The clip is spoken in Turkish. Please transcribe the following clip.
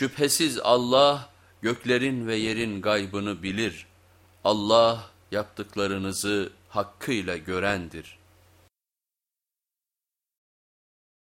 Şüphesiz Allah göklerin ve yerin gaybını bilir. Allah yaptıklarınızı hakkıyla görendir.''